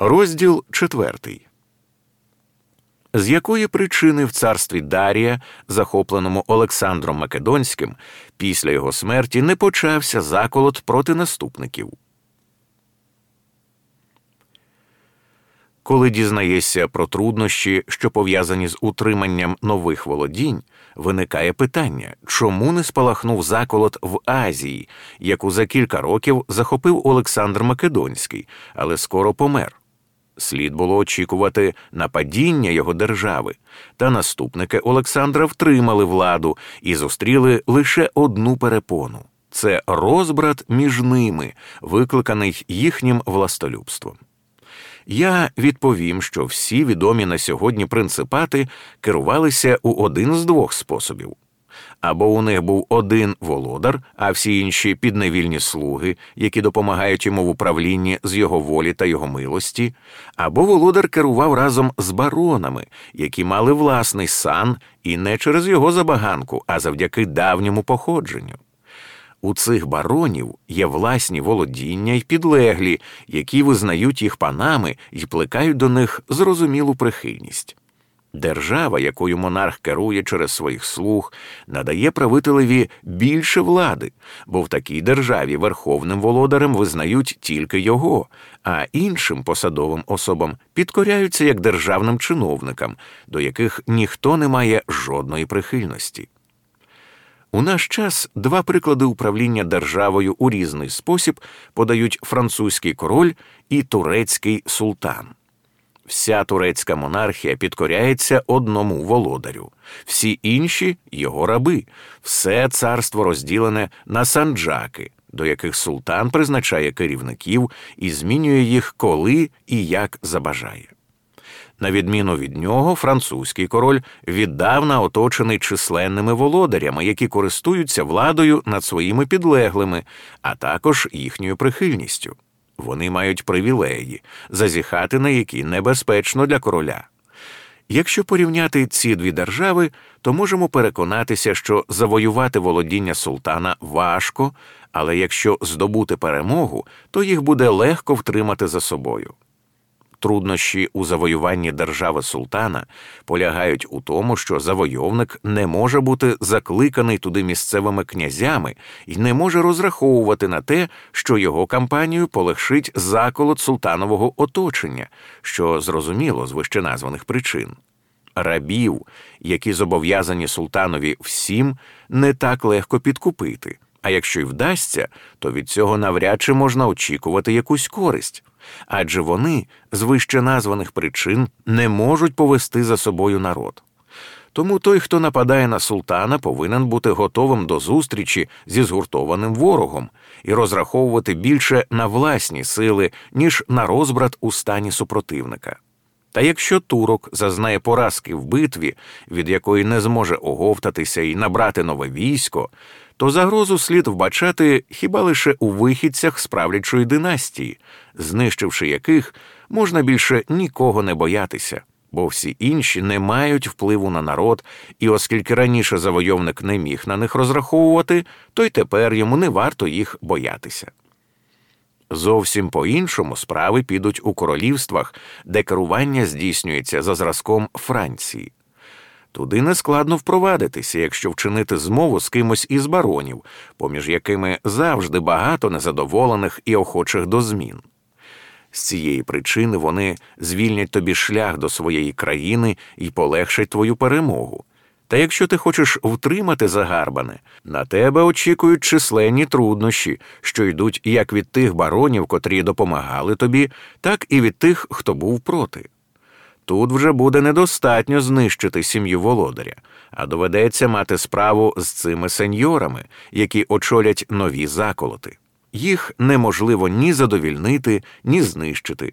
Розділ четвертий. З якої причини в царстві Дарія, захопленому Олександром Македонським, після його смерті не почався заколот проти наступників? Коли дізнаєшся про труднощі, що пов'язані з утриманням нових володінь, виникає питання, чому не спалахнув заколот в Азії, яку за кілька років захопив Олександр Македонський, але скоро помер. Слід було очікувати нападіння його держави, та наступники Олександра втримали владу і зустріли лише одну перепону це розбрат між ними, викликаний їхнім властолюбством. Я відповім, що всі відомі на сьогодні принципати керувалися у один з двох способів. Або у них був один володар, а всі інші підневільні слуги, які допомагають йому в управлінні з його волі та його милості, або володар керував разом з баронами, які мали власний сан і не через його забаганку, а завдяки давньому походженню. У цих баронів є власні володіння й підлеглі, які визнають їх панами і плекають до них зрозумілу прихильність. Держава, якою монарх керує через своїх слуг, надає правителеві більше влади, бо в такій державі верховним володарем визнають тільки його, а іншим посадовим особам підкоряються як державним чиновникам, до яких ніхто не має жодної прихильності. У наш час два приклади управління державою у різний спосіб подають французький король і турецький султан. Вся турецька монархія підкоряється одному володарю, всі інші його раби, все царство розділене на санджаки, до яких султан призначає керівників і змінює їх коли і як забажає. На відміну від нього, французький король віддавна оточений численними володарями, які користуються владою над своїми підлеглими, а також їхньою прихильністю. Вони мають привілеї, зазіхати на які небезпечно для короля. Якщо порівняти ці дві держави, то можемо переконатися, що завоювати володіння султана важко, але якщо здобути перемогу, то їх буде легко втримати за собою. Труднощі у завоюванні держави султана полягають у тому, що завойовник не може бути закликаний туди місцевими князями і не може розраховувати на те, що його кампанію полегшить заколот султанового оточення, що зрозуміло з вищеназваних причин. Рабів, які зобов'язані султанові всім, не так легко підкупити. А якщо й вдасться, то від цього навряд чи можна очікувати якусь користь адже вони з вище названих причин не можуть повести за собою народ. Тому той, хто нападає на султана, повинен бути готовим до зустрічі зі згуртованим ворогом і розраховувати більше на власні сили, ніж на розбрат у стані супротивника. Та якщо турок зазнає поразки в битві, від якої не зможе оговтатися і набрати нове військо, то загрозу слід вбачати хіба лише у вихідцях справлячої династії, знищивши яких можна більше нікого не боятися, бо всі інші не мають впливу на народ, і оскільки раніше завойовник не міг на них розраховувати, то й тепер йому не варто їх боятися. Зовсім по іншому справи підуть у королівствах, де керування здійснюється за зразком Франції. Туди нескладно впровадитися, якщо вчинити змову з кимось із баронів, поміж якими завжди багато незадоволених і охочих до змін. З цієї причини вони звільнять тобі шлях до своєї країни і полегшать твою перемогу. Та якщо ти хочеш втримати загарбане, на тебе очікують численні труднощі, що йдуть як від тих баронів, котрі допомагали тобі, так і від тих, хто був проти. Тут вже буде недостатньо знищити сім'ю володаря, а доведеться мати справу з цими сеньорами, які очолять нові заколоти. Їх неможливо ні задовільнити, ні знищити.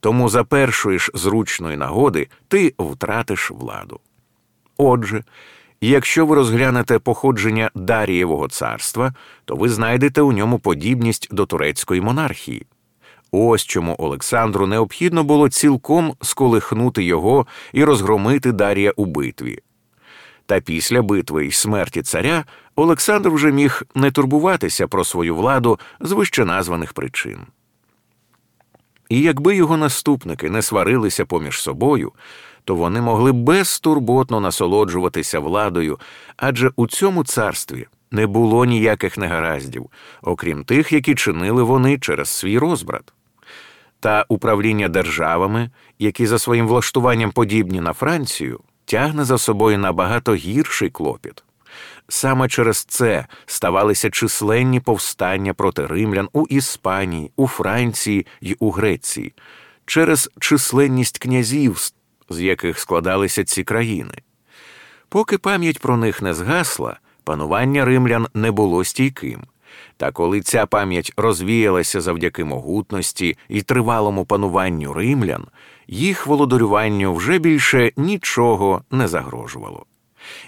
Тому за першої ж зручної нагоди ти втратиш владу. Отже, якщо ви розглянете походження Дарієвого царства, то ви знайдете у ньому подібність до турецької монархії. Ось чому Олександру необхідно було цілком сколихнути його і розгромити Дарія у битві. Та після битви й смерті царя Олександр вже міг не турбуватися про свою владу з вищеназваних причин. І якби його наступники не сварилися поміж собою, то вони могли безтурботно насолоджуватися владою, адже у цьому царстві не було ніяких негараздів, окрім тих, які чинили вони через свій розбрат. Та управління державами, які за своїм влаштуванням подібні на Францію, тягне за собою набагато гірший клопіт. Саме через це ставалися численні повстання проти римлян у Іспанії, у Франції й у Греції, через численність князівств, з яких складалися ці країни. Поки пам'ять про них не згасла, панування римлян не було стійким. Та коли ця пам'ять розвіялася завдяки могутності і тривалому пануванню римлян, їх володарюванню вже більше нічого не загрожувало.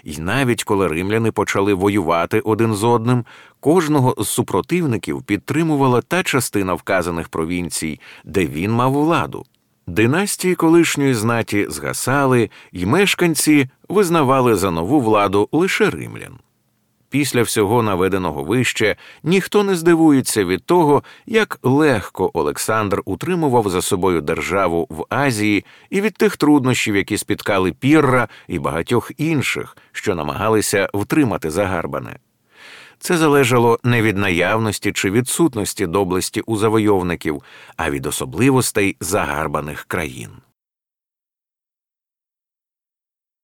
І навіть коли римляни почали воювати один з одним, кожного з супротивників підтримувала та частина вказаних провінцій, де він мав владу. Династії колишньої знаті згасали, і мешканці визнавали за нову владу лише римлян. Після всього наведеного вище ніхто не здивується від того, як легко Олександр утримував за собою державу в Азії і від тих труднощів, які спіткали Пірра і багатьох інших, що намагалися втримати загарбане. Це залежало не від наявності чи відсутності доблесті у завойовників, а від особливостей загарбаних країн.